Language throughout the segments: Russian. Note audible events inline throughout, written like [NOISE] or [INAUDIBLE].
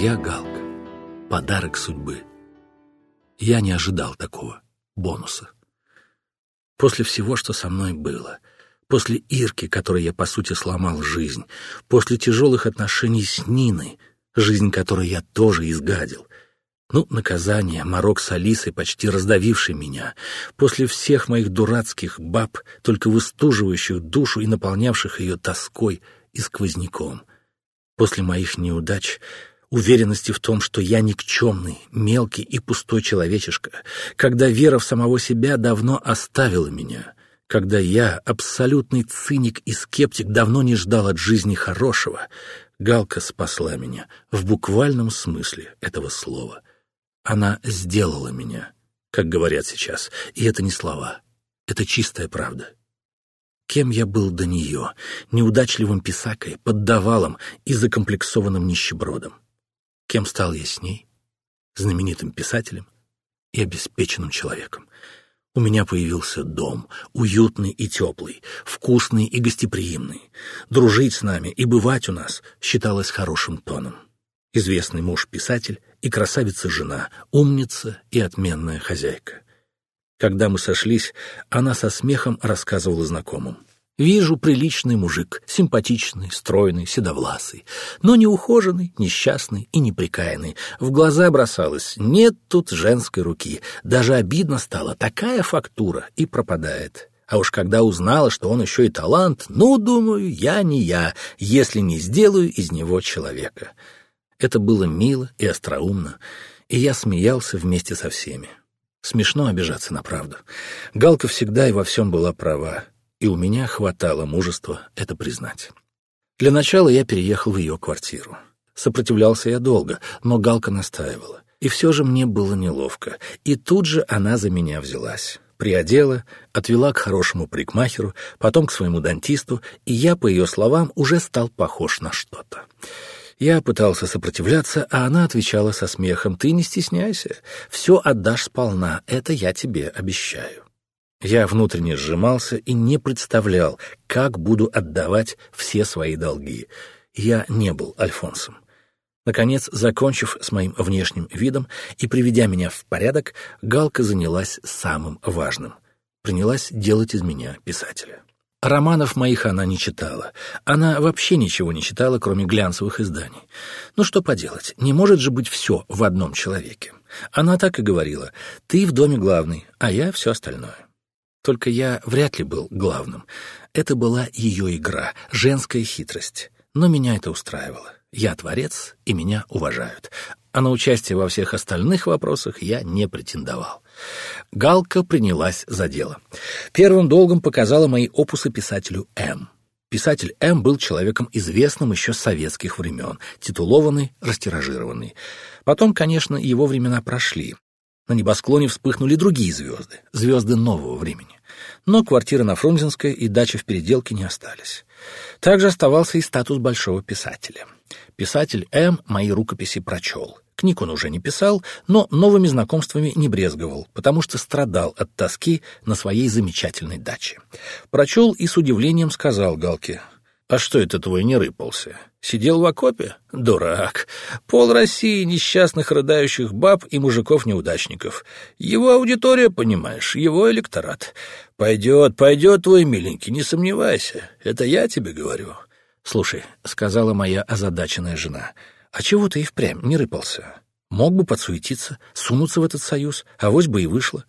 Моя галка. Подарок судьбы. Я не ожидал такого бонуса. После всего, что со мной было, после Ирки, которой я, по сути, сломал жизнь, после тяжелых отношений с Ниной, жизнь которой я тоже изгадил, ну, наказание, морок с Алисой, почти раздавивший меня, после всех моих дурацких баб, только выстуживающих душу и наполнявших ее тоской и сквозняком, после моих неудач, уверенности в том, что я никчемный, мелкий и пустой человечишка, когда вера в самого себя давно оставила меня, когда я, абсолютный циник и скептик, давно не ждал от жизни хорошего, Галка спасла меня в буквальном смысле этого слова — она сделала меня, как говорят сейчас, и это не слова, это чистая правда. Кем я был до нее, неудачливым писакой, поддавалом и закомплексованным нищебродом? Кем стал я с ней? Знаменитым писателем и обеспеченным человеком. У меня появился дом, уютный и теплый, вкусный и гостеприимный. Дружить с нами и бывать у нас считалось хорошим тоном. Известный муж-писатель и красавица-жена, умница и отменная хозяйка. Когда мы сошлись, она со смехом рассказывала знакомым. Вижу приличный мужик, симпатичный, стройный, седовласый, но не ухоженный, несчастный и неприкаянный. В глаза бросалось, нет тут женской руки. Даже обидно стало, такая фактура и пропадает. А уж когда узнала, что он еще и талант, ну, думаю, я не я, если не сделаю из него человека. Это было мило и остроумно, и я смеялся вместе со всеми. Смешно обижаться на правду. Галка всегда и во всем была права, и у меня хватало мужества это признать. Для начала я переехал в ее квартиру. Сопротивлялся я долго, но Галка настаивала. И все же мне было неловко, и тут же она за меня взялась. Приодела, отвела к хорошему парикмахеру, потом к своему дантисту, и я, по ее словам, уже стал похож на что-то. Я пытался сопротивляться, а она отвечала со смехом. «Ты не стесняйся, все отдашь сполна, это я тебе обещаю». Я внутренне сжимался и не представлял, как буду отдавать все свои долги. Я не был Альфонсом. Наконец, закончив с моим внешним видом и приведя меня в порядок, Галка занялась самым важным. Принялась делать из меня писателя. Романов моих она не читала. Она вообще ничего не читала, кроме глянцевых изданий. Ну что поделать, не может же быть все в одном человеке. Она так и говорила, ты в доме главный, а я все остальное. Только я вряд ли был главным. Это была ее игра, женская хитрость. Но меня это устраивало. Я творец, и меня уважают. А на участие во всех остальных вопросах я не претендовал. Галка принялась за дело. Первым долгом показала мои опусы писателю М. Писатель М был человеком известным еще с советских времен, титулованный, растиражированный. Потом, конечно, его времена прошли. На небосклоне вспыхнули другие звезды, звезды нового времени. Но квартира на Фрунзенской и дача в Переделке не остались. Также оставался и статус большого писателя. Писатель М мои рукописи прочел — Книг он уже не писал, но новыми знакомствами не брезговал, потому что страдал от тоски на своей замечательной даче. Прочел и с удивлением сказал Галке, «А что это твой не рыпался? Сидел в окопе? Дурак! Пол России несчастных рыдающих баб и мужиков-неудачников. Его аудитория, понимаешь, его электорат. Пойдет, пойдет твой миленький, не сомневайся. Это я тебе говорю». «Слушай», — сказала моя озадаченная жена, — а чего ты и впрямь не рыпался? Мог бы подсуетиться, сунуться в этот союз, а вось бы и вышло.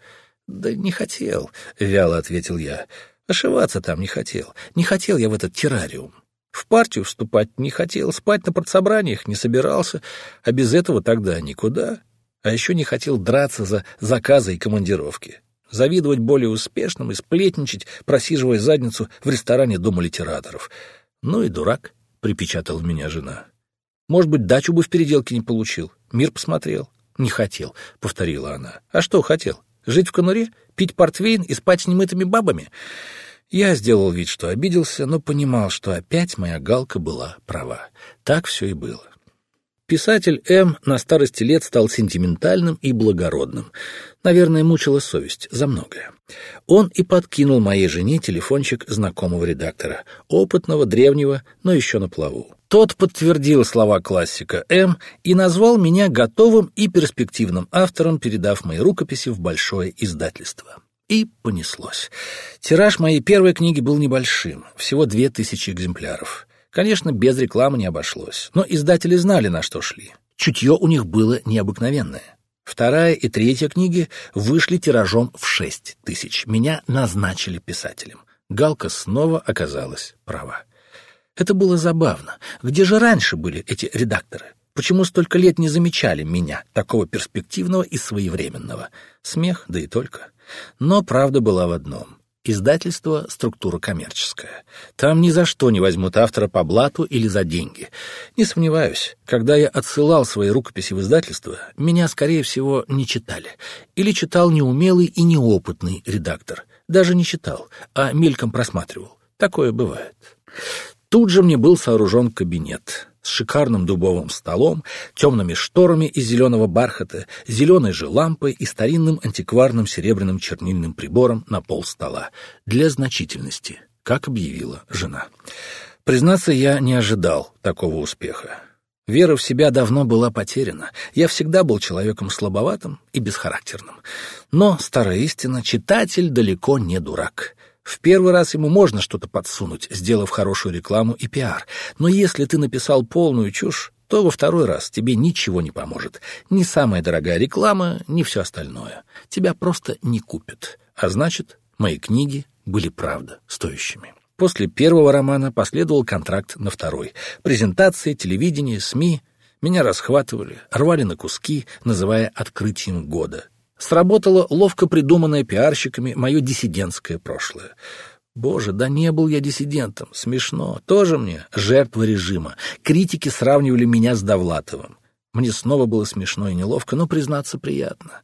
Да не хотел, — вяло ответил я. Ошиваться там не хотел. Не хотел я в этот террариум. В партию вступать не хотел, спать на партсобраниях не собирался, а без этого тогда никуда. А еще не хотел драться за заказы и командировки. Завидовать более успешным и сплетничать, просиживая задницу в ресторане Дома литераторов. Ну и дурак, — припечатала меня жена. Может быть, дачу бы в переделке не получил. Мир посмотрел. Не хотел, — повторила она. А что хотел? Жить в конуре? Пить портвейн и спать с немытыми бабами? Я сделал вид, что обиделся, но понимал, что опять моя галка была права. Так все и было. Писатель М на старости лет стал сентиментальным и благородным. Наверное, мучила совесть за многое. Он и подкинул моей жене телефончик знакомого редактора, опытного, древнего, но еще на плаву. Тот подтвердил слова классика М и назвал меня готовым и перспективным автором, передав мои рукописи в большое издательство. И понеслось. Тираж моей первой книги был небольшим, всего две тысячи экземпляров. Конечно, без рекламы не обошлось, но издатели знали, на что шли. Чутье у них было необыкновенное. Вторая и третья книги вышли тиражом в шесть тысяч. Меня назначили писателем. Галка снова оказалась права. Это было забавно. Где же раньше были эти редакторы? Почему столько лет не замечали меня, такого перспективного и своевременного? Смех, да и только. Но правда была в одном. Издательство — структура коммерческая. Там ни за что не возьмут автора по блату или за деньги. Не сомневаюсь, когда я отсылал свои рукописи в издательство, меня, скорее всего, не читали. Или читал неумелый и неопытный редактор. Даже не читал, а мельком просматривал. Такое бывает. Тут же мне был сооружен кабинет с шикарным дубовым столом, темными шторами из зеленого бархата, зеленой же лампой и старинным антикварным серебряным чернильным прибором на пол стола. Для значительности, как объявила жена. Признаться, я не ожидал такого успеха. Вера в себя давно была потеряна. Я всегда был человеком слабоватым и бесхарактерным. Но, старая истина, читатель далеко не дурак. В первый раз ему можно что-то подсунуть, сделав хорошую рекламу и пиар. Но если ты написал полную чушь, то во второй раз тебе ничего не поможет. Ни самая дорогая реклама, ни все остальное. Тебя просто не купят. А значит, мои книги были правда стоящими. После первого романа последовал контракт на второй. Презентации, телевидение, СМИ. Меня расхватывали, рвали на куски, называя «открытием года». Сработало ловко придуманное пиарщиками мое диссидентское прошлое. Боже, да не был я диссидентом. Смешно. Тоже мне жертва режима. Критики сравнивали меня с Довлатовым. Мне снова было смешно и неловко, но, признаться, приятно.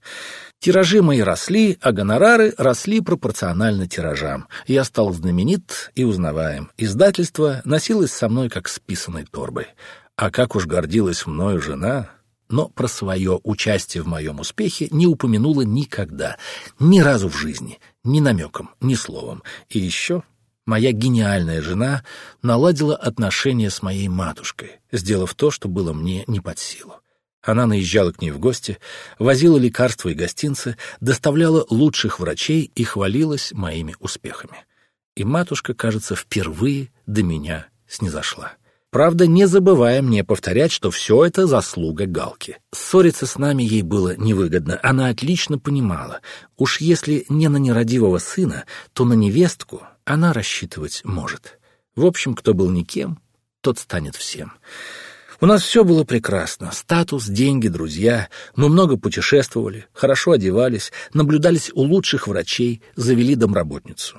Тиражи мои росли, а гонорары росли пропорционально тиражам. Я стал знаменит и узнаваем. Издательство носилось со мной как с писаной торбой. А как уж гордилась мною жена, но про свое участие в моем успехе не упомянула никогда, ни разу в жизни, ни намеком, ни словом. И еще моя гениальная жена наладила отношения с моей матушкой, сделав то, что было мне не под силу. Она наезжала к ней в гости, возила лекарства и гостинцы, доставляла лучших врачей и хвалилась моими успехами. И матушка, кажется, впервые до меня снизошла. Правда, не забывая мне повторять, что все это заслуга Галки. Ссориться с нами ей было невыгодно. Она отлично понимала, уж если не на нерадивого сына, то на невестку она рассчитывать может. В общем, кто был никем, тот станет всем. У нас все было прекрасно. Статус, деньги, друзья. Мы много путешествовали, хорошо одевались, наблюдались у лучших врачей, завели домработницу.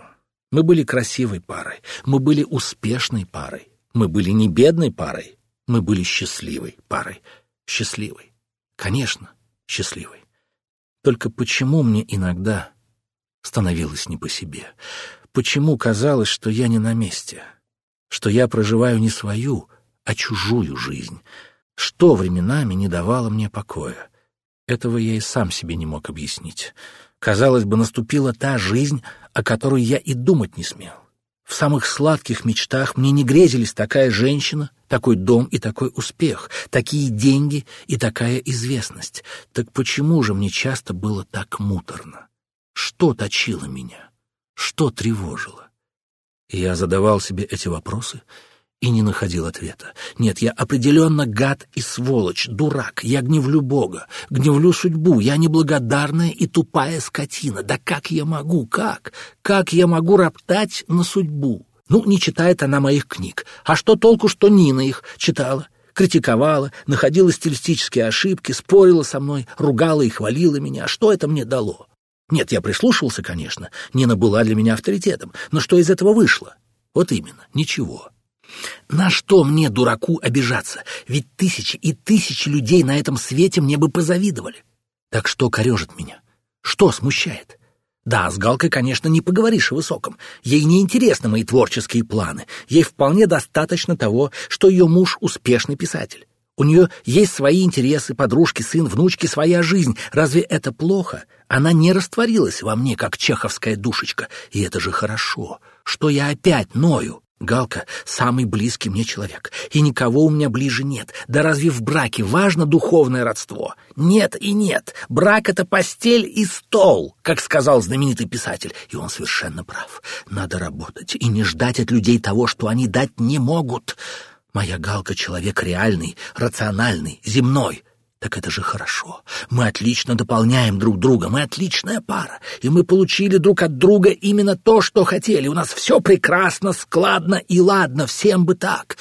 Мы были красивой парой, мы были успешной парой. Мы были не бедной парой, мы были счастливой парой. Счастливой. Конечно, счастливой. Только почему мне иногда становилось не по себе? Почему казалось, что я не на месте? Что я проживаю не свою, а чужую жизнь? Что временами не давало мне покоя? Этого я и сам себе не мог объяснить. Казалось бы, наступила та жизнь, о которой я и думать не смел. В самых сладких мечтах мне не грезились такая женщина, такой дом и такой успех, такие деньги и такая известность. Так почему же мне часто было так муторно? Что точило меня? Что тревожило? Я задавал себе эти вопросы и не находил ответа. Нет, я определенно гад и сволочь, дурак. Я гневлю Бога, гневлю судьбу. Я неблагодарная и тупая скотина. Да как я могу, как? Как я могу роптать на судьбу? Ну, не читает она моих книг. А что толку, что Нина их читала? Критиковала, находила стилистические ошибки, спорила со мной, ругала и хвалила меня. Что это мне дало? Нет, я прислушивался, конечно. Нина была для меня авторитетом. Но что из этого вышло? Вот именно, ничего. На что мне, дураку, обижаться? Ведь тысячи и тысячи людей на этом свете мне бы позавидовали. Так что корежит меня? Что смущает? Да, с Галкой, конечно, не поговоришь о высоком. Ей не интересны мои творческие планы. Ей вполне достаточно того, что ее муж успешный писатель. У нее есть свои интересы, подружки, сын, внучки, своя жизнь. Разве это плохо? Она не растворилась во мне, как чеховская душечка. И это же хорошо. Что я опять ною? Галка — самый близкий мне человек, и никого у меня ближе нет. Да разве в браке важно духовное родство? Нет и нет. Брак — это постель и стол, как сказал знаменитый писатель. И он совершенно прав. Надо работать и не ждать от людей того, что они дать не могут. Моя Галка — человек реальный, рациональный, земной. Так это же хорошо. Мы отлично дополняем друг друга, мы отличная пара, и мы получили друг от друга именно то, что хотели. У нас все прекрасно, складно и ладно, всем бы так.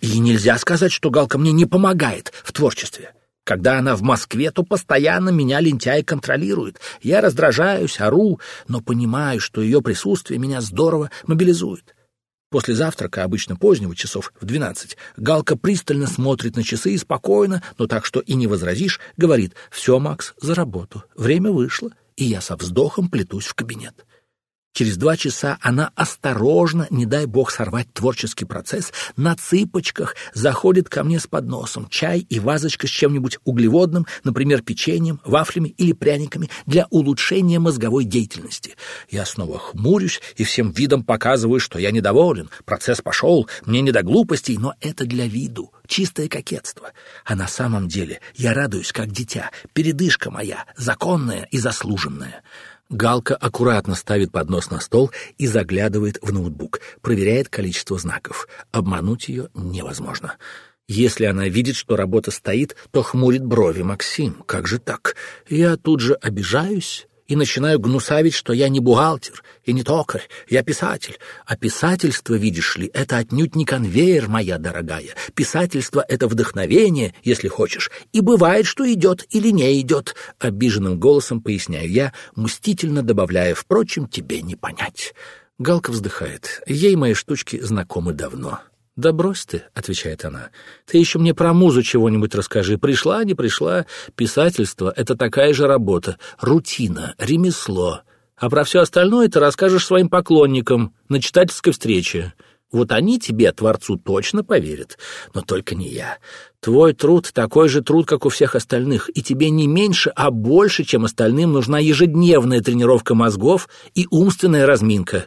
И нельзя сказать, что Галка мне не помогает в творчестве. Когда она в Москве, то постоянно меня лентяй контролирует. Я раздражаюсь, ору, но понимаю, что ее присутствие меня здорово мобилизует. После завтрака, обычно позднего, часов в двенадцать, Галка пристально смотрит на часы и спокойно, но так что и не возразишь, говорит «Все, Макс, за работу. Время вышло». И я со вздохом плетусь в кабинет. Через два часа она осторожно, не дай бог сорвать творческий процесс, на цыпочках заходит ко мне с подносом, чай и вазочка с чем-нибудь углеводным, например, печеньем, вафлями или пряниками для улучшения мозговой деятельности. Я снова хмурюсь и всем видом показываю, что я недоволен, процесс пошел, мне не до глупостей, но это для виду, чистое кокетство. А на самом деле я радуюсь, как дитя, передышка моя, законная и заслуженная. Галка аккуратно ставит поднос на стол и заглядывает в ноутбук, проверяет количество знаков. Обмануть ее невозможно. Если она видит, что работа стоит, то хмурит брови. «Максим, как же так? Я тут же обижаюсь, и начинаю гнусавить, что я не бухгалтер и не токарь, я писатель. А писательство, видишь ли, это отнюдь не конвейер, моя дорогая. Писательство — это вдохновение, если хочешь, и бывает, что идет или не идет. Обиженным голосом поясняю я, мстительно добавляя, впрочем, тебе не понять. Галка вздыхает. Ей мои штучки знакомы давно. «Да брось ты», — отвечает она. «Ты еще мне про музу чего-нибудь расскажи. Пришла, не пришла. Писательство — это такая же работа. Рутина, ремесло. А про все остальное ты расскажешь своим поклонникам на читательской встрече. Вот они тебе, Творцу, точно поверят. Но только не я. Твой труд такой же труд, как у всех остальных, и тебе не меньше, а больше, чем остальным, нужна ежедневная тренировка мозгов и умственная разминка».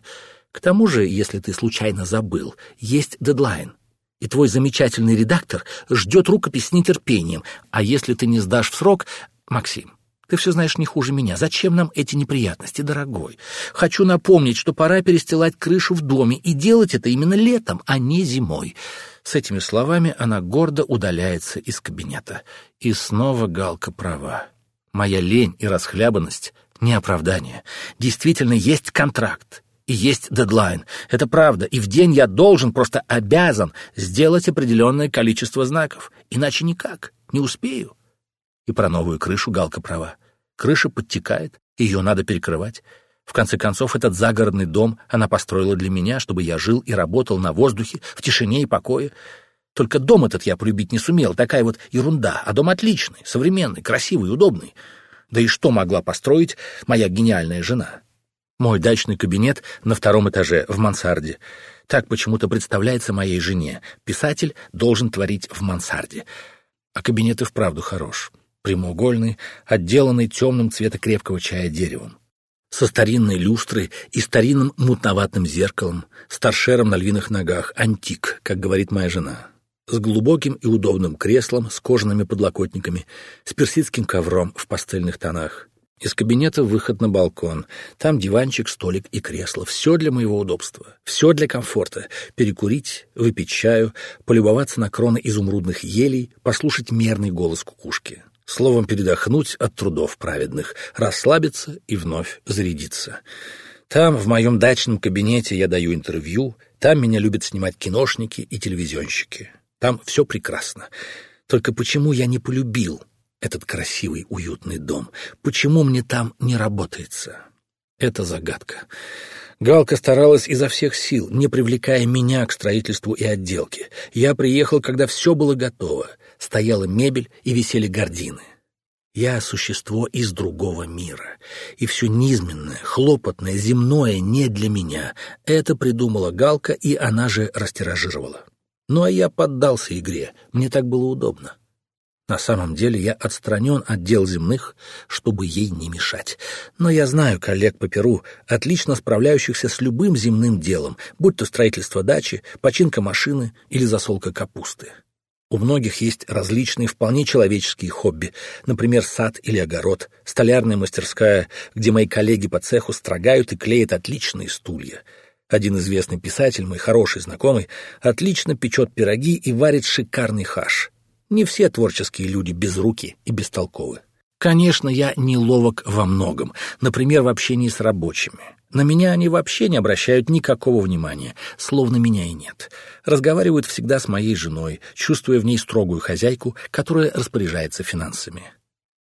К тому же, если ты случайно забыл, есть дедлайн, и твой замечательный редактор ждет рукопись с нетерпением, а если ты не сдашь в срок... Максим, ты все знаешь не хуже меня. Зачем нам эти неприятности, дорогой? Хочу напомнить, что пора перестилать крышу в доме, и делать это именно летом, а не зимой. С этими словами она гордо удаляется из кабинета. И снова Галка права. Моя лень и расхлябанность — не оправдание. Действительно, есть контракт и есть дедлайн. Это правда, и в день я должен, просто обязан сделать определенное количество знаков. Иначе никак, не успею. И про новую крышу Галка права. Крыша подтекает, ее надо перекрывать. В конце концов, этот загородный дом она построила для меня, чтобы я жил и работал на воздухе, в тишине и покое. Только дом этот я полюбить не сумел, такая вот ерунда. А дом отличный, современный, красивый, удобный. Да и что могла построить моя гениальная жена? Мой дачный кабинет на втором этаже, в мансарде. Так почему-то представляется моей жене. Писатель должен творить в мансарде. А кабинет и вправду хорош. Прямоугольный, отделанный темным цвета крепкого чая деревом. Со старинной люстрой и старинным мутноватым зеркалом, с торшером на львиных ногах, антик, как говорит моя жена. С глубоким и удобным креслом, с кожаными подлокотниками, с персидским ковром в пастельных тонах. Из кабинета выход на балкон. Там диванчик, столик и кресло. Все для моего удобства. Все для комфорта. Перекурить, выпить чаю, полюбоваться на кроны изумрудных елей, послушать мерный голос кукушки. Словом, передохнуть от трудов праведных, расслабиться и вновь зарядиться. Там, в моем дачном кабинете, я даю интервью. Там меня любят снимать киношники и телевизионщики. Там все прекрасно. Только почему я не полюбил этот красивый, уютный дом? Почему мне там не работается? Это загадка. Галка старалась изо всех сил, не привлекая меня к строительству и отделке. Я приехал, когда все было готово. Стояла мебель и висели гардины. Я — существо из другого мира, и все низменное, хлопотное, земное не для меня. Это придумала Галка, и она же растиражировала. Ну а я поддался игре, мне так было удобно. На самом деле я отстранен от дел земных, чтобы ей не мешать. Но я знаю коллег по Перу, отлично справляющихся с любым земным делом, будь то строительство дачи, починка машины или засолка капусты. У многих есть различные вполне человеческие хобби, например, сад или огород, столярная мастерская, где мои коллеги по цеху строгают и клеят отличные стулья. Один известный писатель, мой хороший знакомый, отлично печет пироги и варит шикарный хаш. Не все творческие люди безруки и бестолковы. Конечно, я не ловок во многом, например, в общении с рабочими. На меня они вообще не обращают никакого внимания, словно меня и нет. Разговаривают всегда с моей женой, чувствуя в ней строгую хозяйку, которая распоряжается финансами.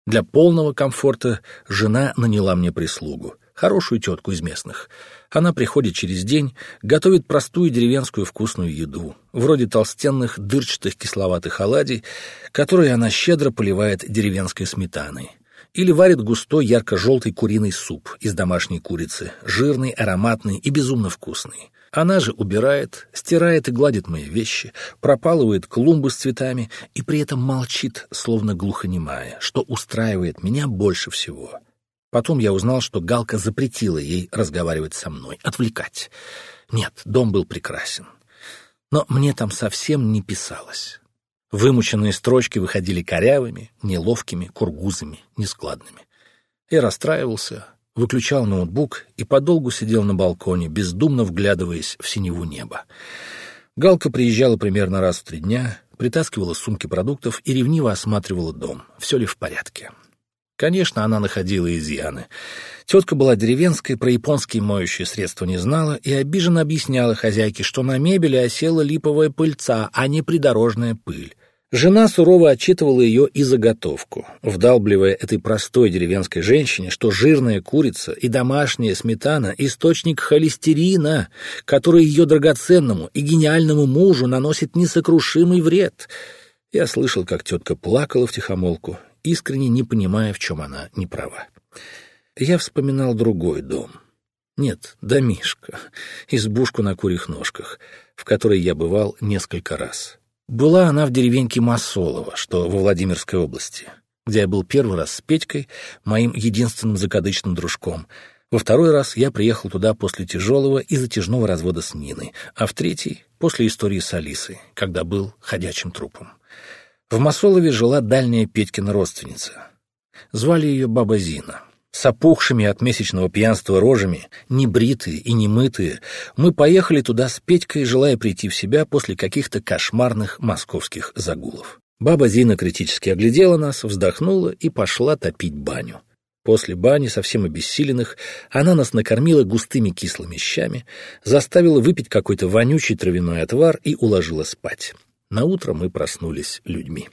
Для полного комфорта жена наняла мне прислугу, хорошую тетку из местных. Она приходит через день, готовит простую деревенскую вкусную еду, вроде толстенных дырчатых кисловатых оладий, которые она щедро поливает деревенской сметаной. Или варит густой ярко-желтый куриный суп из домашней курицы, жирный, ароматный и безумно вкусный. Она же убирает, стирает и гладит мои вещи, пропалывает клумбы с цветами и при этом молчит, словно глухонемая, что устраивает меня больше всего. Потом я узнал, что Галка запретила ей разговаривать со мной, отвлекать. Нет, дом был прекрасен. Но мне там совсем не писалось. Вымученные строчки выходили корявыми, неловкими, кургузами, нескладными. Я расстраивался, выключал ноутбук и подолгу сидел на балконе, бездумно вглядываясь в синеву неба. Галка приезжала примерно раз в три дня, притаскивала сумки продуктов и ревниво осматривала дом, все ли в порядке. Конечно, она находила изъяны. Тетка была деревенской, про японские моющие средства не знала и обиженно объясняла хозяйке, что на мебели осела липовая пыльца, а не придорожная пыль. Жена сурово отчитывала ее и заготовку, вдалбливая этой простой деревенской женщине, что жирная курица и домашняя сметана — источник холестерина, который ее драгоценному и гениальному мужу наносит несокрушимый вред. Я слышал, как тетка плакала втихомолку искренне не понимая, в чем она не права. Я вспоминал другой дом. Нет, домишко, избушку на курьих ножках, в которой я бывал несколько раз. Была она в деревеньке Масолово, что во Владимирской области, где я был первый раз с Петькой, моим единственным закадычным дружком. Во второй раз я приехал туда после тяжелого и затяжного развода с Ниной, а в третий — после истории с Алисой, когда был ходячим трупом. В Масолове жила дальняя Петькина родственница. Звали ее Баба Зина. С опухшими от месячного пьянства рожами, небритые и немытые, мы поехали туда с Петькой, желая прийти в себя после каких-то кошмарных московских загулов. Баба Зина критически оглядела нас, вздохнула и пошла топить баню. После бани, совсем обессиленных, она нас накормила густыми кислыми щами, заставила выпить какой-то вонючий травяной отвар и уложила спать. На утро мы проснулись людьми.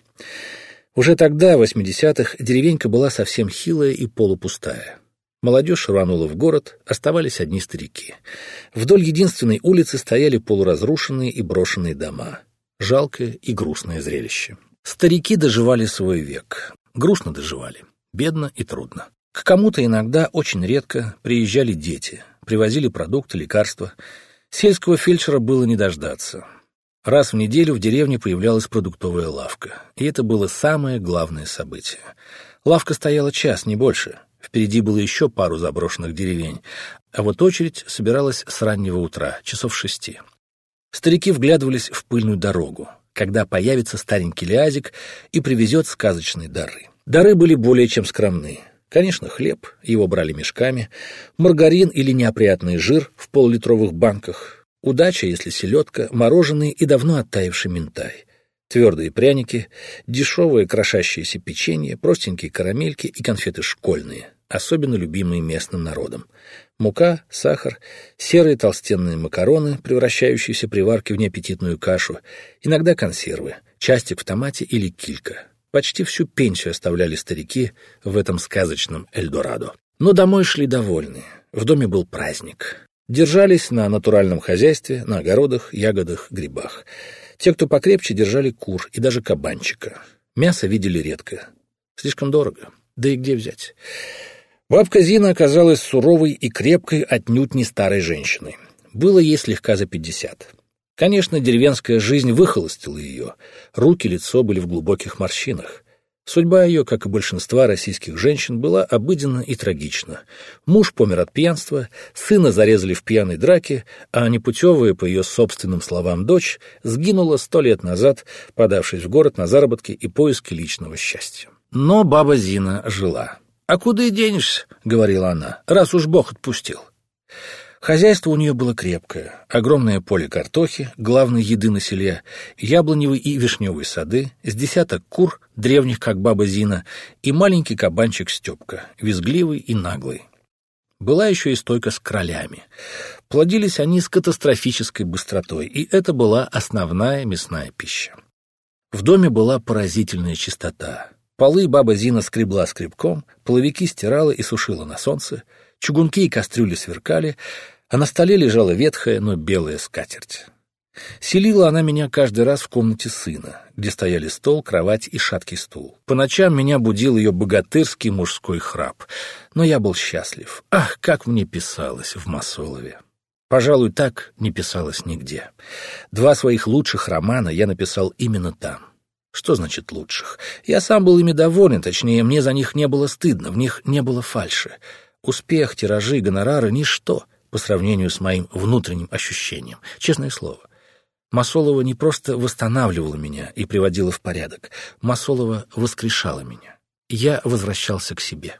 Уже тогда, в 80-х, деревенька была совсем хилая и полупустая. Молодежь рванула в город, оставались одни старики. Вдоль единственной улицы стояли полуразрушенные и брошенные дома. Жалкое и грустное зрелище. Старики доживали свой век. Грустно доживали. Бедно и трудно. К кому-то иногда, очень редко, приезжали дети, привозили продукты, лекарства. Сельского фельдшера было не дождаться. Раз в неделю в деревне появлялась продуктовая лавка, и это было самое главное событие. Лавка стояла час, не больше. Впереди было еще пару заброшенных деревень, а вот очередь собиралась с раннего утра, часов шести. Старики вглядывались в пыльную дорогу, когда появится старенький лязик и привезет сказочные дары. Дары были более чем скромны. Конечно, хлеб, его брали мешками, маргарин или неопрятный жир в полулитровых банках, Удача, если селедка, мороженое и давно оттаивший минтай. Твердые пряники, дешевое крошащееся печенье, простенькие карамельки и конфеты школьные, особенно любимые местным народом. Мука, сахар, серые толстенные макароны, превращающиеся при варке в неаппетитную кашу, иногда консервы, частик в томате или килька. Почти всю пенсию оставляли старики в этом сказочном Эльдорадо. Но домой шли довольные. В доме был праздник. Держались на натуральном хозяйстве, на огородах, ягодах, грибах. Те, кто покрепче, держали кур и даже кабанчика. Мясо видели редко. Слишком дорого. Да и где взять? Бабка Зина оказалась суровой и крепкой, отнюдь не старой женщиной. Было ей слегка за пятьдесят. Конечно, деревенская жизнь выхолостила ее. Руки, лицо были в глубоких морщинах. Судьба ее, как и большинства российских женщин, была обыденна и трагична. Муж помер от пьянства, сына зарезали в пьяной драке, а непутевая, по ее собственным словам, дочь сгинула сто лет назад, подавшись в город на заработки и поиски личного счастья. Но баба Зина жила. «А куда и денешься?» — говорила она, — «раз уж Бог отпустил». Хозяйство у нее было крепкое. Огромное поле картохи, главной еды на селе, яблоневые и вишневые сады, с десяток кур, древних, как баба Зина, и маленький кабанчик Степка, визгливый и наглый. Была еще и стойка с кролями. Плодились они с катастрофической быстротой, и это была основная мясная пища. В доме была поразительная чистота. Полы баба Зина скребла скребком, половики стирала и сушила на солнце, чугунки и кастрюли сверкали, а на столе лежала ветхая, но белая скатерть. Селила она меня каждый раз в комнате сына, где стояли стол, кровать и шаткий стул. По ночам меня будил ее богатырский мужской храп, но я был счастлив. Ах, как мне писалось в Масолове! Пожалуй, так не писалось нигде. Два своих лучших романа я написал именно там. Что значит лучших? Я сам был ими доволен, точнее, мне за них не было стыдно, в них не было фальши. Успех, тиражи, гонорары — ничто по сравнению с моим внутренним ощущением. Честное слово. Масолова не просто восстанавливала меня и приводила в порядок. Масолова воскрешала меня. Я возвращался к себе.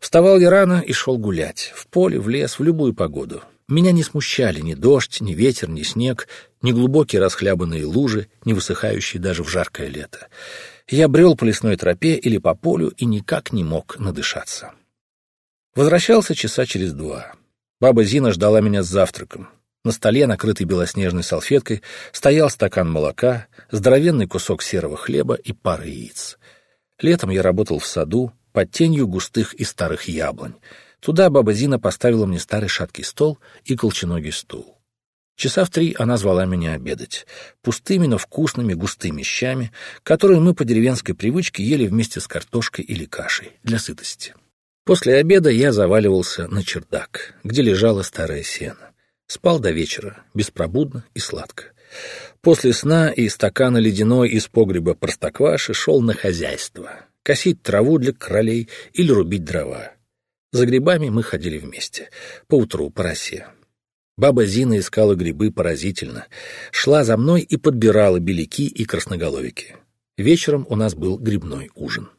Вставал я рано и шел гулять. В поле, в лес, в любую погоду. Меня не смущали ни дождь, ни ветер, ни снег, ни глубокие расхлябанные лужи, не высыхающие даже в жаркое лето. Я брел по лесной тропе или по полю и никак не мог надышаться. Возвращался часа через два. Баба Зина ждала меня с завтраком. На столе, накрытый белоснежной салфеткой, стоял стакан молока, здоровенный кусок серого хлеба и пара яиц. Летом я работал в саду, под тенью густых и старых яблонь. Туда баба Зина поставила мне старый шаткий стол и колченогий стул. Часа в три она звала меня обедать, пустыми, но вкусными густыми щами, которые мы по деревенской привычке ели вместе с картошкой или кашей для сытости. После обеда я заваливался на чердак, где лежало старое сено. Спал до вечера, беспробудно и сладко. После сна и стакана ледяной из погреба простокваши шел на хозяйство. Косить траву для кролей или рубить дрова. За грибами мы ходили вместе. Поутру по росе. Баба Зина искала грибы поразительно. Шла за мной и подбирала беляки и красноголовики. Вечером у нас был грибной ужин.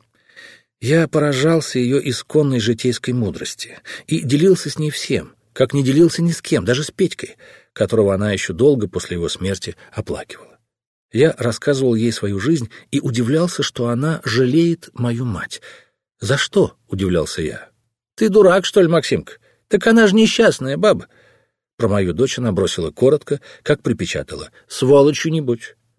Я поражался ее исконной житейской мудрости и делился с ней всем, как не делился ни с кем, даже с Петькой, которого она еще долго после его смерти оплакивала. Я рассказывал ей свою жизнь и удивлялся, что она жалеет мою мать. «За что?» — удивлялся я. «Ты дурак, что ли, Максимка? Так она же несчастная баба». Про мою дочь она бросила коротко, как припечатала. «Сволочью не.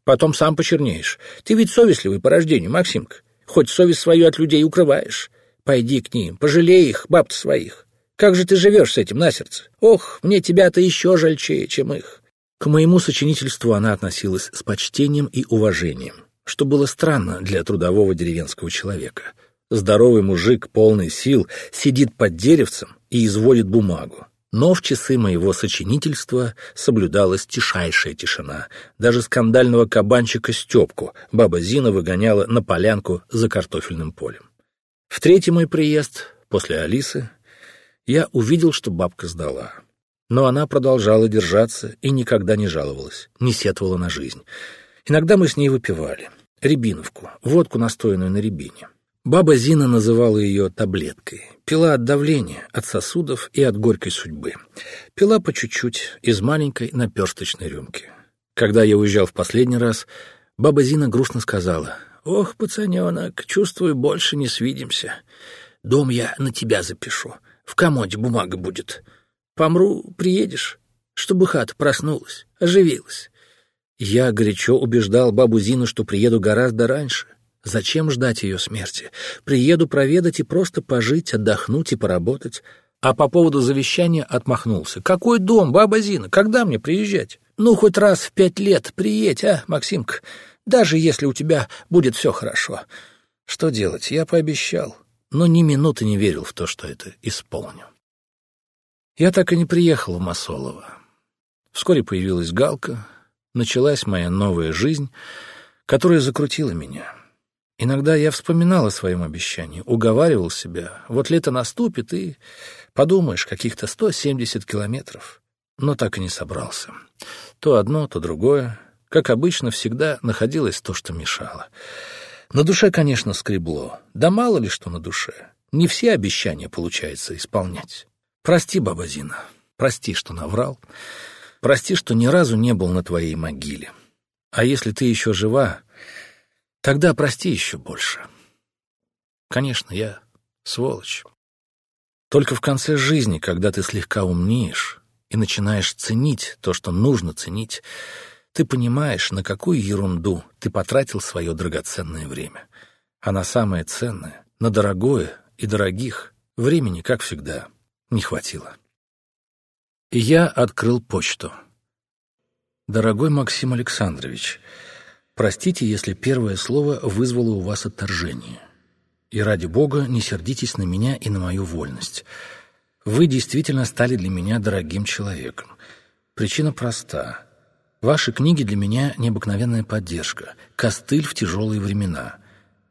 Потом сам почернеешь. Ты ведь совестливый по рождению, Максимка. Хоть совесть свою от людей укрываешь. Пойди к ним, пожалей их, баб своих. Как же ты живешь с этим на сердце? Ох, мне тебя-то еще жальчее, чем их». К моему сочинительству она относилась с почтением и уважением, что было странно для трудового деревенского человека. Здоровый мужик, полный сил, сидит под деревцем и изводит бумагу. Но в часы моего сочинительства соблюдалась тишайшая тишина. Даже скандального кабанчика Степку баба Зина выгоняла на полянку за картофельным полем. В третий мой приезд, после Алисы, я увидел, что бабка сдала. Но она продолжала держаться и никогда не жаловалась, не сетовала на жизнь. Иногда мы с ней выпивали. Рябиновку, водку, настоянную на рябине. Баба Зина называла ее таблеткой. Пила от давления, от сосудов и от горькой судьбы. Пила по чуть-чуть из маленькой наперсточной рюмки. Когда я уезжал в последний раз, баба Зина грустно сказала, «Ох, пацаненок, чувствую, больше не свидимся. Дом я на тебя запишу. В комоде бумага будет. Помру, приедешь, чтобы хата проснулась, оживилась». Я горячо убеждал бабу Зину, что приеду гораздо раньше. Зачем ждать ее смерти? Приеду проведать и просто пожить, отдохнуть и поработать. А по поводу завещания отмахнулся. Какой дом, баба Зина? Когда мне приезжать? Ну, хоть раз в пять лет приедь, а, Максимка? Даже если у тебя будет все хорошо. Что делать? Я пообещал, но ни минуты не верил в то, что это исполню. Я так и не приехал в Масолово. Вскоре появилась Галка, началась моя новая жизнь, которая закрутила меня. Иногда я вспоминал о своем обещании, уговаривал себя. Вот лето наступит, и подумаешь, каких-то 170 километров. Но так и не собрался. То одно, то другое. Как обычно, всегда находилось то, что мешало. На душе, конечно, скребло. Да мало ли что на душе. Не все обещания получается исполнять. Прости, баба Зина, прости, что наврал. Прости, что ни разу не был на твоей могиле. А если ты еще жива, тогда прости еще больше. Конечно, я сволочь. Только в конце жизни, когда ты слегка умнеешь и начинаешь ценить то, что нужно ценить, ты понимаешь, на какую ерунду ты потратил свое драгоценное время. А на самое ценное, на дорогое и дорогих, времени, как всегда, не хватило. И я открыл почту. «Дорогой Максим Александрович, простите, если первое слово вызвало у вас отторжение. И ради Бога не сердитесь на меня и на мою вольность. Вы действительно стали для меня дорогим человеком. Причина проста. Ваши книги для меня необыкновенная поддержка, костыль в тяжелые времена.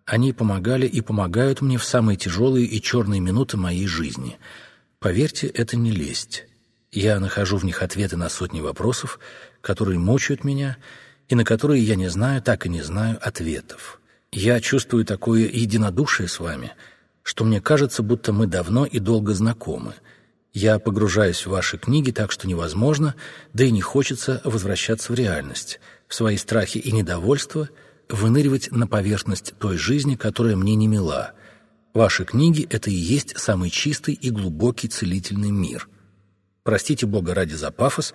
Они помогали и помогают мне в самые тяжелые и черные минуты моей жизни. Поверьте, это не лесть. Я нахожу в них ответы на сотни вопросов, которые мучают меня и на которые я не знаю, так и не знаю ответов. Я чувствую такое единодушие с вами, что мне кажется, будто мы давно и долго знакомы — я погружаюсь в ваши книги так, что невозможно, да и не хочется возвращаться в реальность, в свои страхи и недовольства, выныривать на поверхность той жизни, которая мне не мила. Ваши книги — это и есть самый чистый и глубокий целительный мир. Простите Бога ради за пафос,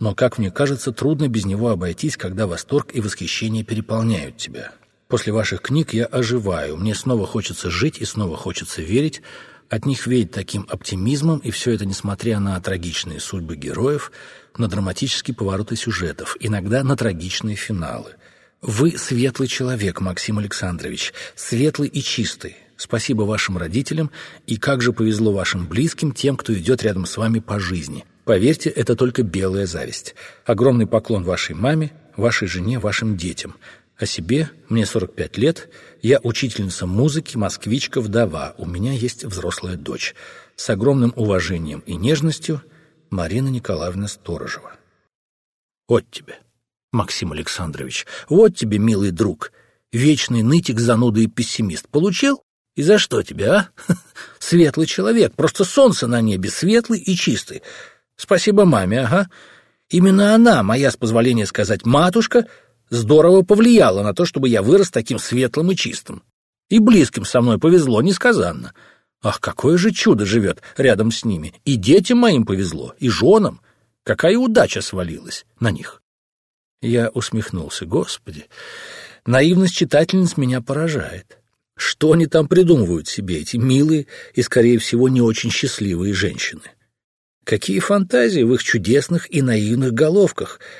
но, как мне кажется, трудно без него обойтись, когда восторг и восхищение переполняют тебя. После ваших книг я оживаю, мне снова хочется жить и снова хочется верить, от них веет таким оптимизмом, и все это несмотря на трагичные судьбы героев, на драматические повороты сюжетов, иногда на трагичные финалы. Вы светлый человек, Максим Александрович, светлый и чистый. Спасибо вашим родителям, и как же повезло вашим близким, тем, кто идет рядом с вами по жизни. Поверьте, это только белая зависть. Огромный поклон вашей маме, вашей жене, вашим детям. О себе мне 45 лет, я учительница музыки, москвичка, вдова, у меня есть взрослая дочь. С огромным уважением и нежностью Марина Николаевна Сторожева. Вот тебе, Максим Александрович, вот тебе, милый друг, вечный нытик, зануда и пессимист. Получил? И за что тебе, а? [LAUGHS] Светлый человек, просто солнце на небе, светлый и чистый. Спасибо маме, ага. Именно она, моя, с позволения сказать, матушка, здорово повлияло на то, чтобы я вырос таким светлым и чистым. И близким со мной повезло несказанно. Ах, какое же чудо живет рядом с ними. И детям моим повезло, и женам. Какая удача свалилась на них. Я усмехнулся. Господи, наивность читательниц меня поражает. Что они там придумывают себе, эти милые и, скорее всего, не очень счастливые женщины? Какие фантазии в их чудесных и наивных головках —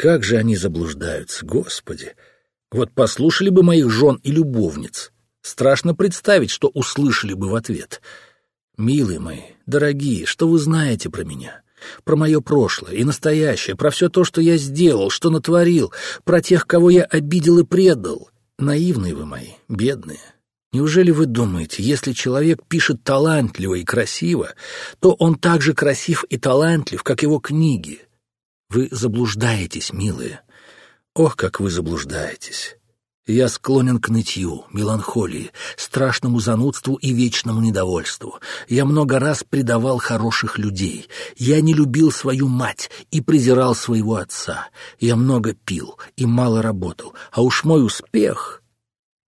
как же они заблуждаются, Господи! Вот послушали бы моих жен и любовниц. Страшно представить, что услышали бы в ответ. Милые мои, дорогие, что вы знаете про меня? Про мое прошлое и настоящее, про все то, что я сделал, что натворил, про тех, кого я обидел и предал. Наивные вы мои, бедные. Неужели вы думаете, если человек пишет талантливо и красиво, то он так же красив и талантлив, как его книги? Вы заблуждаетесь, милые. Ох, как вы заблуждаетесь. Я склонен к нытью, меланхолии, страшному занудству и вечному недовольству. Я много раз предавал хороших людей. Я не любил свою мать и презирал своего отца. Я много пил и мало работал. А уж мой успех...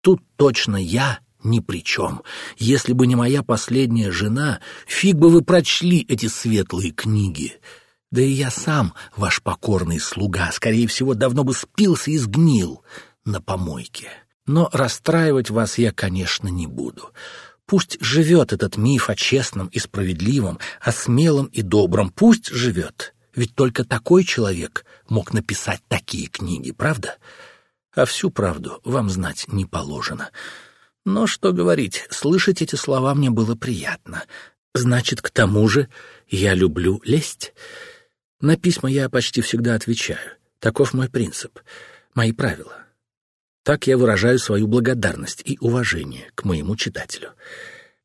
Тут точно я ни при чем. Если бы не моя последняя жена, фиг бы вы прочли эти светлые книги. Да и я сам, ваш покорный слуга, скорее всего, давно бы спился и сгнил на помойке. Но расстраивать вас я, конечно, не буду. Пусть живет этот миф о честном и справедливом, о смелом и добром. Пусть живет. Ведь только такой человек мог написать такие книги, правда? А всю правду вам знать не положено. Но что говорить, слышать эти слова мне было приятно. Значит, к тому же я люблю лесть. На письма я почти всегда отвечаю. Таков мой принцип, мои правила. Так я выражаю свою благодарность и уважение к моему читателю.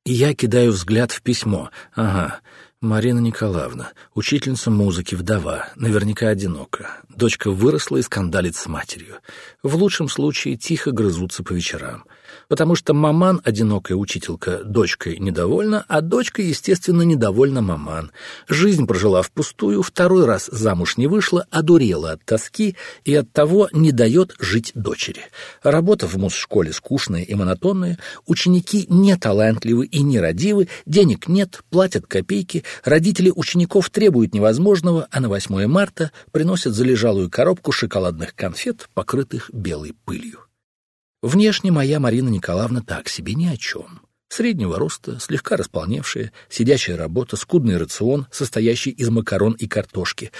Я кидаю взгляд в письмо. Ага, Марина Николаевна, учительница музыки, вдова, наверняка одинока. Дочка выросла и скандалит с матерью. В лучшем случае тихо грызутся по вечерам потому что маман, одинокая учителька, дочкой недовольна, а дочка, естественно, недовольна маман. Жизнь прожила впустую, второй раз замуж не вышла, одурела от тоски и от того не дает жить дочери. Работа в муз-школе скучная и монотонная, ученики не талантливы и нерадивы, денег нет, платят копейки, родители учеников требуют невозможного, а на 8 марта приносят залежалую коробку шоколадных конфет, покрытых белой пылью. Внешне моя Марина Николаевна так себе ни о чем. Среднего роста, слегка располневшая, сидячая работа, скудный рацион, состоящий из макарон и картошки.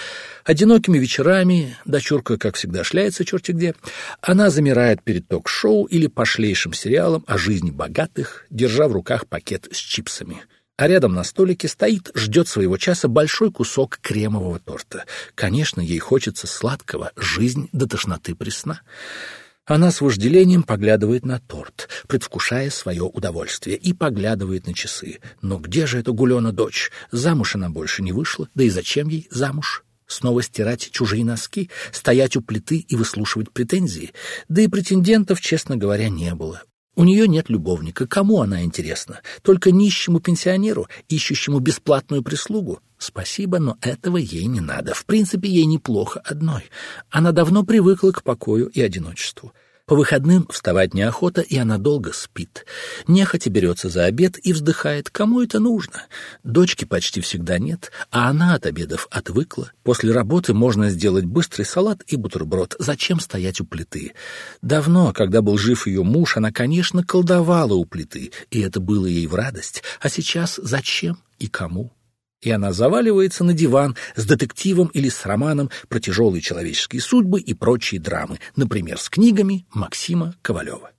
Одинокими вечерами, дочурка, как всегда, шляется черти где, она замирает перед ток-шоу или пошлейшим сериалом о жизни богатых, держа в руках пакет с чипсами. А рядом на столике стоит, ждет своего часа большой кусок кремового торта. Конечно, ей хочется сладкого, жизнь до тошноты пресна. Она с вожделением поглядывает на торт, предвкушая свое удовольствие, и поглядывает на часы. Но где же эта Гулена дочь? Замуж она больше не вышла, да и зачем ей замуж? Снова стирать чужие носки, стоять у плиты и выслушивать претензии? Да и претендентов, честно говоря, не было. У нее нет любовника. Кому она интересна? Только нищему пенсионеру, ищущему бесплатную прислугу? Спасибо, но этого ей не надо. В принципе, ей неплохо одной. Она давно привыкла к покою и одиночеству. По выходным вставать неохота, и она долго спит. Нехотя берется за обед и вздыхает, кому это нужно. Дочки почти всегда нет, а она от обедов отвыкла. После работы можно сделать быстрый салат и бутерброд. Зачем стоять у плиты? Давно, когда был жив ее муж, она, конечно, колдовала у плиты, и это было ей в радость. А сейчас зачем и кому? И она заваливается на диван с детективом или с романом про тяжелые человеческие судьбы и прочие драмы, например, с книгами Максима Ковалева.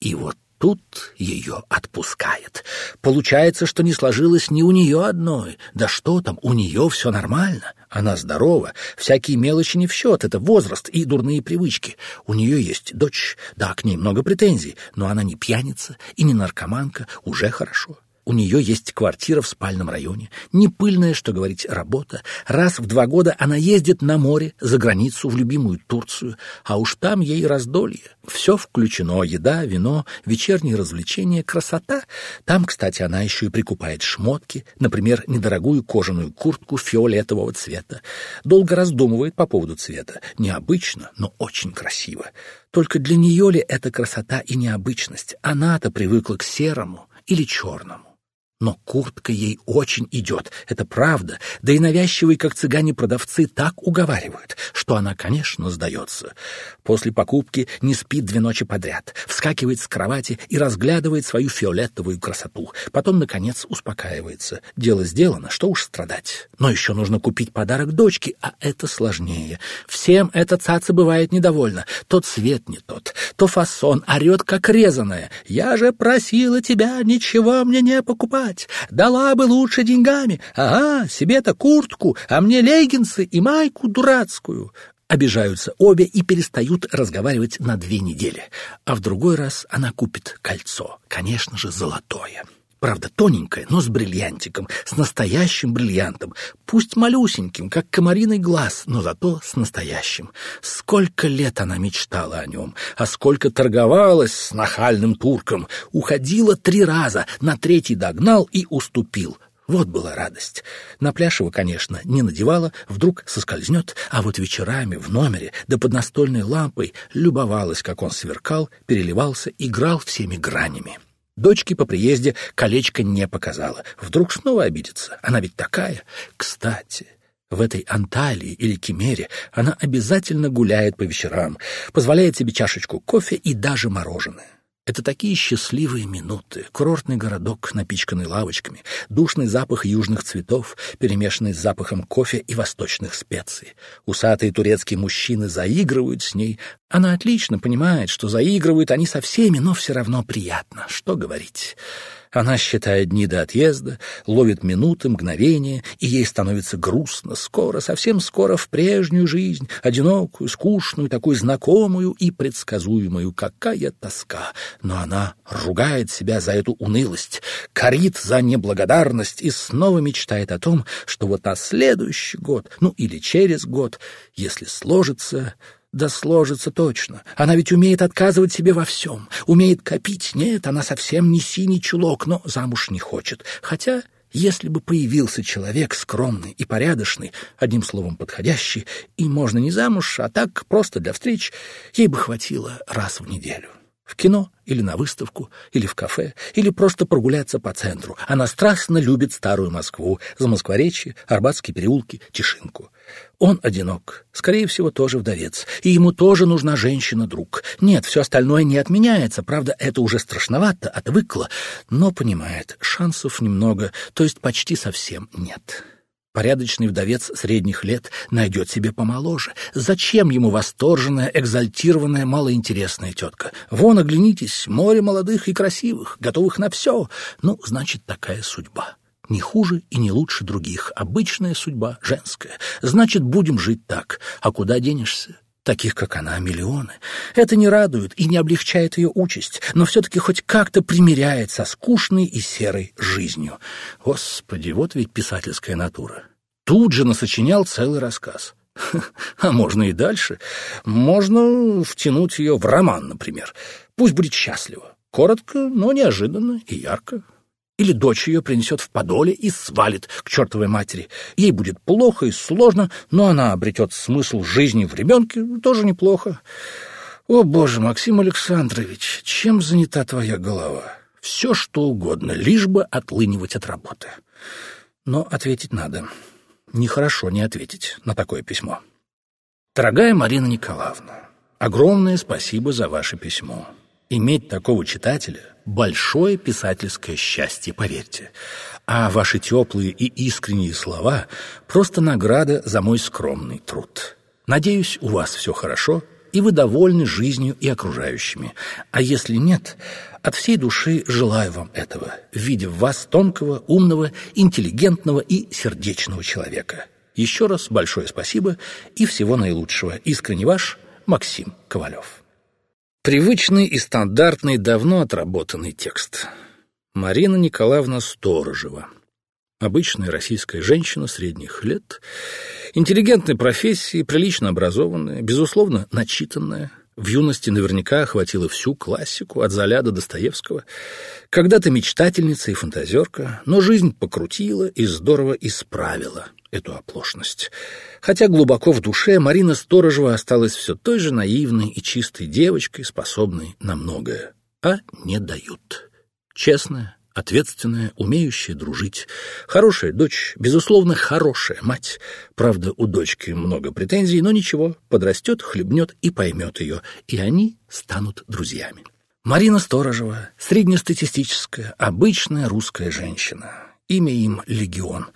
И вот тут ее отпускает. Получается, что не сложилось ни у нее одной. Да что там, у нее все нормально. Она здорова, всякие мелочи не в счет, это возраст и дурные привычки. У нее есть дочь, да, к ней много претензий, но она не пьяница и не наркоманка, уже хорошо. У нее есть квартира в спальном районе, не пыльная, что говорить, работа. Раз в два года она ездит на море, за границу, в любимую Турцию, а уж там ей раздолье. Все включено — еда, вино, вечерние развлечения, красота. Там, кстати, она еще и прикупает шмотки, например, недорогую кожаную куртку фиолетового цвета. Долго раздумывает по поводу цвета. Необычно, но очень красиво. Только для нее ли эта красота и необычность? Она-то привыкла к серому или черному. Но куртка ей очень идет, это правда, да и навязчивые, как цыгане, продавцы так уговаривают, что она, конечно, сдается. После покупки не спит две ночи подряд, вскакивает с кровати и разглядывает свою фиолетовую красоту. Потом, наконец, успокаивается. Дело сделано, что уж страдать. Но еще нужно купить подарок дочке, а это сложнее. Всем эта цаца бывает недовольна. То цвет не тот, то фасон, орет как резаная. «Я же просила тебя ничего мне не покупать!» Покупать. Дала бы лучше деньгами. Ага, себе-то куртку, а мне леггинсы и майку дурацкую. Обижаются обе и перестают разговаривать на две недели. А в другой раз она купит кольцо, конечно же, золотое. Правда, тоненькая, но с бриллиантиком, с настоящим бриллиантом. Пусть малюсеньким, как комариный глаз, но зато с настоящим. Сколько лет она мечтала о нем, а сколько торговалась с нахальным турком. Уходила три раза, на третий догнал и уступил. Вот была радость. На пляж его, конечно, не надевала, вдруг соскользнет, а вот вечерами в номере, да под настольной лампой, любовалась, как он сверкал, переливался, играл всеми гранями. Дочке по приезде колечко не показала. Вдруг снова обидится. Она ведь такая. Кстати, в этой Анталии или Кемере она обязательно гуляет по вечерам, позволяет себе чашечку кофе и даже мороженое. Это такие счастливые минуты. Курортный городок, напичканный лавочками, душный запах южных цветов, перемешанный с запахом кофе и восточных специй. Усатые турецкие мужчины заигрывают с ней. Она отлично понимает, что заигрывают они со всеми, но все равно приятно. Что говорить? Она считает дни до отъезда, ловит минуты, мгновения, и ей становится грустно, скоро, совсем скоро в прежнюю жизнь, одинокую, скучную, такую знакомую и предсказуемую. Какая тоска! Но она ругает себя за эту унылость, корит за неблагодарность и снова мечтает о том, что вот на следующий год, ну или через год, если сложится, да сложится точно. Она ведь умеет отказывать себе во всем, умеет копить. Нет, она совсем не синий чулок, но замуж не хочет. Хотя, если бы появился человек скромный и порядочный, одним словом подходящий, и можно не замуж, а так просто для встреч, ей бы хватило раз в неделю. В кино или на выставку, или в кафе, или просто прогуляться по центру. Она страстно любит старую Москву, Замоскворечье, Арбатские переулки, Тишинку. Он одинок, скорее всего, тоже вдовец, и ему тоже нужна женщина-друг. Нет, все остальное не отменяется, правда, это уже страшновато, отвыкло, но понимает, шансов немного, то есть почти совсем нет. Порядочный вдовец средних лет найдет себе помоложе. Зачем ему восторженная, экзальтированная, малоинтересная тетка? Вон, оглянитесь, море молодых и красивых, готовых на все. Ну, значит, такая судьба. Не хуже и не лучше других. Обычная судьба, женская. Значит, будем жить так. А куда денешься? Таких, как она, миллионы. Это не радует и не облегчает ее участь, но все-таки хоть как-то примиряет со скучной и серой жизнью. Господи, вот ведь писательская натура. Тут же насочинял целый рассказ. [LAUGHS] А можно и дальше. Можно втянуть ее в роман, например. Пусть будет счастлива. Коротко, но неожиданно и ярко. Или дочь ее принесет в подоле и свалит к чертовой матери. Ей будет плохо и сложно, но она обретет смысл жизни в ребенке, тоже неплохо. О, Боже, Максим Александрович, чем занята твоя голова? Все, что угодно, лишь бы отлынивать от работы. Но ответить надо. Нехорошо не ответить на такое письмо. Дорогая Марина Николаевна, огромное спасибо за ваше письмо. Иметь такого читателя — большое писательское счастье, поверьте. А ваши теплые и искренние слова — просто награда за мой скромный труд. Надеюсь, у вас все хорошо, и вы довольны жизнью и окружающими. А если нет, от всей души желаю вам этого, видя в вас тонкого, умного, интеллигентного и сердечного человека. Еще раз большое спасибо и всего наилучшего. Искренне ваш Максим Ковалев. Привычный и стандартный, давно отработанный текст. Марина Николаевна Сторожева. Обычная российская женщина средних лет, интеллигентной профессии, прилично образованная, безусловно, начитанная. В юности наверняка охватила всю классику, от Золя до Достоевского. Когда-то мечтательница и фантазерка, но жизнь покрутила и здорово исправила эту оплошность. Хотя глубоко в душе Марина Сторожева осталась все той же наивной и чистой девочкой, способной на многое. А не дают. Честная, ответственная, умеющая дружить. Хорошая дочь, безусловно, хорошая мать. Правда, у дочки много претензий, но ничего, подрастет, хлебнет и поймет ее, и они станут друзьями. Марина Сторожева, среднестатистическая, обычная русская женщина. Имя им Легион.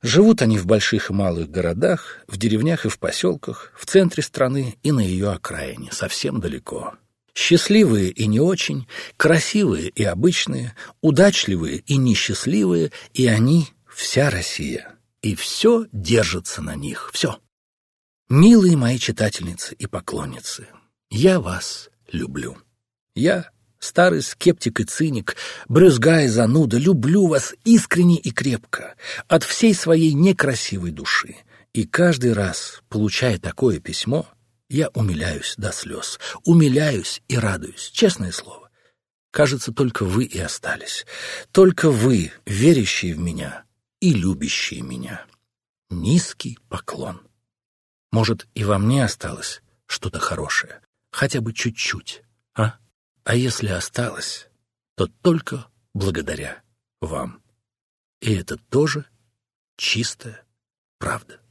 Живут они в больших и малых городах, в деревнях и в поселках, в центре страны и на ее окраине, совсем далеко. Счастливые и не очень, красивые и обычные, удачливые и несчастливые, и они — вся Россия. И все держится на них, все. Милые мои читательницы и поклонницы, я вас люблю. Я Старый скептик и циник, брюзга и зануда, люблю вас искренне и крепко, от всей своей некрасивой души. И каждый раз, получая такое письмо, я умиляюсь до слез, умиляюсь и радуюсь, честное слово. Кажется, только вы и остались, только вы, верящие в меня и любящие меня. Низкий поклон. Может, и во мне осталось что-то хорошее, хотя бы чуть-чуть, а? А если осталось, то только благодаря вам. И это тоже чистая правда.